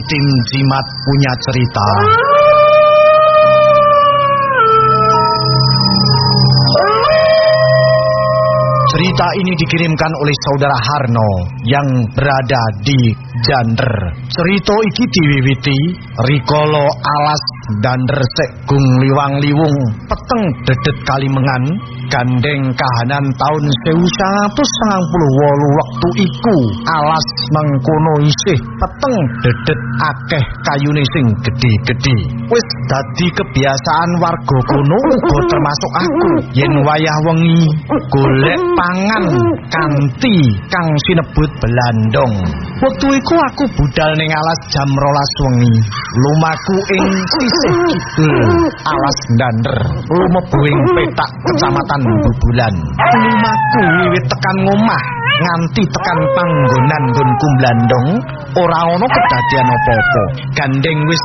Tim Jimat punya cerita. Cerita ini dikirimkan oleh saudara Harno yang berada di Jander. Cerita iki diwiwiti rikala alas Dander Sekgung Liwang Liwung peteng dedet Kalimengan gandeng kahanan tahun 1998 waktu iku alas mengkono isih peteng dedet akeh kayune sing gedhe-gedhe wis dadi kebiasaan warga kono uga termasuk aku. Yen wayah wengi golek pangan kanthi kang sinebut belandong. Wektu iku aku budal ning alas jam rolas wengi. Lumaku ing kidul alas dander. Lumebu ing petak kecamatan bubulan. Lumaku wiwit tekan ngomah nganti tekan panggonan nggonku blandong ora ana kedadian apa-apa. Gandeng wis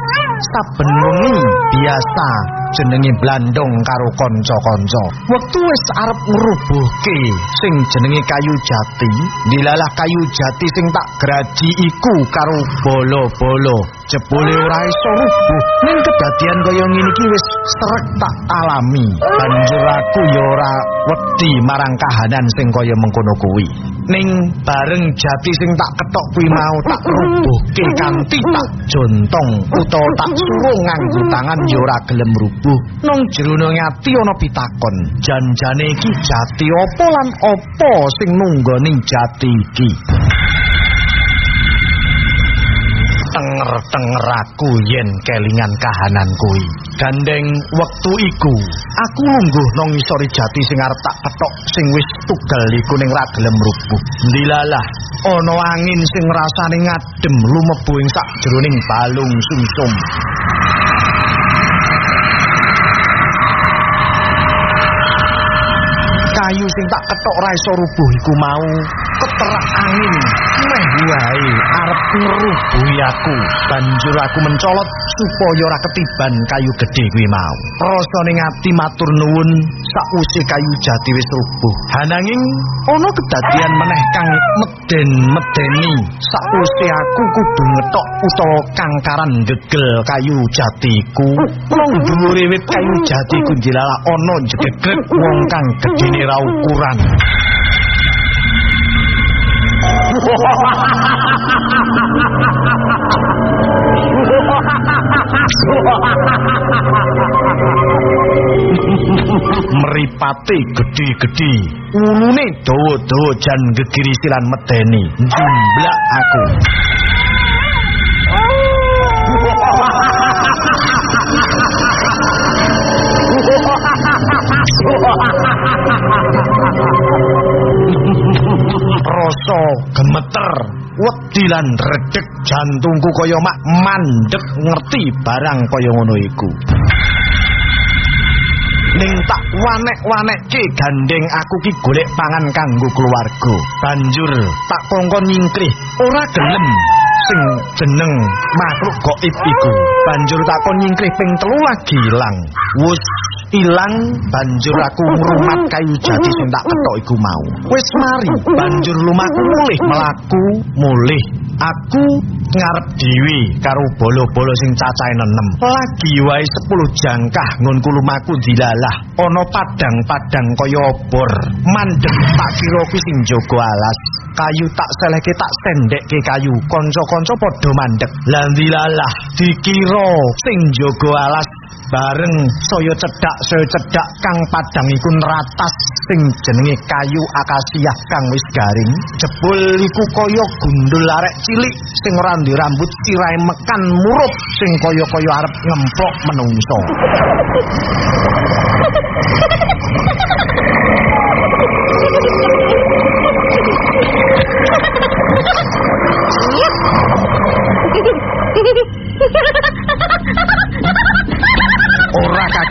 saben wengi biasa jenenge blandong karo kanca-kanca. Wektu wis arep ngrubuhke sing jenenge kayu jati dilalah kayu jati sing tak graji iku karo bolo-bolo jebule ora iso rubuh ning kedadian kaya ngene iki wis srek tak alami. Banjur aku ya ora wedi marang kahanan sing kaya mengkono kuwi. Ning bareng jati sing tak ketok kuwi mau tak rubuhke kanthi tak jontong utawa suruh nganggo tangan ya ora gelem rubuh. Nang jroning ati ana pitakon. Janjane iki jati apa lan apa sing nunggoni jati iki tenger-tenger aku yen kelingan kahanan kuwi. Gandeng wektu iku, aku lungguh nang ngisor jati sing arep tak petok sing wis tugel iku ning ra gelem rubuh. Ndilalah, ana angin sing rasane ngadem lumebu ing sak jroning balung sumsum. Kayu sing tak ketok ra iso rubuh iku mau keterak angin. Meh wae arep ngrubuhi aku. Banjur aku mencolot supaya ora ketiban kayu gedhe kuwi mau. Rasane ngati matur nuwun sakwise kayu jati wis rubuh. Hananging ana kedadian meneh kang meden-medeni. Sakwise aku kudu ngetok utawa kangkaran gegel kayu jatiku. Wong dhuwure wit kayu jatiku dilalah ana jegeget wong kang gedene ra ukuran Meripate gedhe-gedhe, ulune dawa-dawa jan gegiri silan medeni, njumblak aku. Rasa gemeter wedi lan redeg jantungku kaya mak mandek ngerti barang kaya ngono iku. Ning tak wanek-wanekke gandeng aku ki golek pangan kanggo keluarga. Banjur tak kongkon nyingkrih ora gelem sing jeneng makhluk gaib iku. Banjur tak kon nyingkrih ping telu lagi ilang wus ilang banjur aku ngrumat kayu jati sing tak ketok iku mau. Wis mari banjur lumaku mulih melaku mulih. Aku ngarep dhewe karo bolo-bolo sing cacahe nenem lagi wae 10 jangkah ngonku lumaku dilalah. Ana padang-padang kaya obor. Mandeg tak kira sing jaga alas. Kayu tak seleke tak sendekke kayu. Kanca-kanca padha mandeg lan dilalah dikira sing jaga alas bareng saya cedak saya cedak kang padang iku neratas sing jenenge kayu akasia kang wis garing. Jebul iku kaya gundul arek cilik sing ora rambut sirahe mekan murup sing kaya-kaya arep ngemplok menungso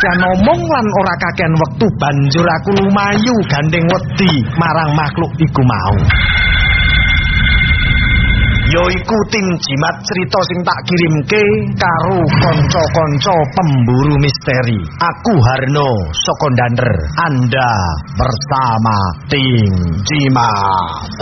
kakean ngomong lan ora kakean wektu banjur aku lumayu gandeng wedi marang makhluk iku mau. Ya iku tim jimat cerita sing tak kirimke karo kanca-kanca pemburu misteri. Aku Harno saka Dander Anda bersama tim jimat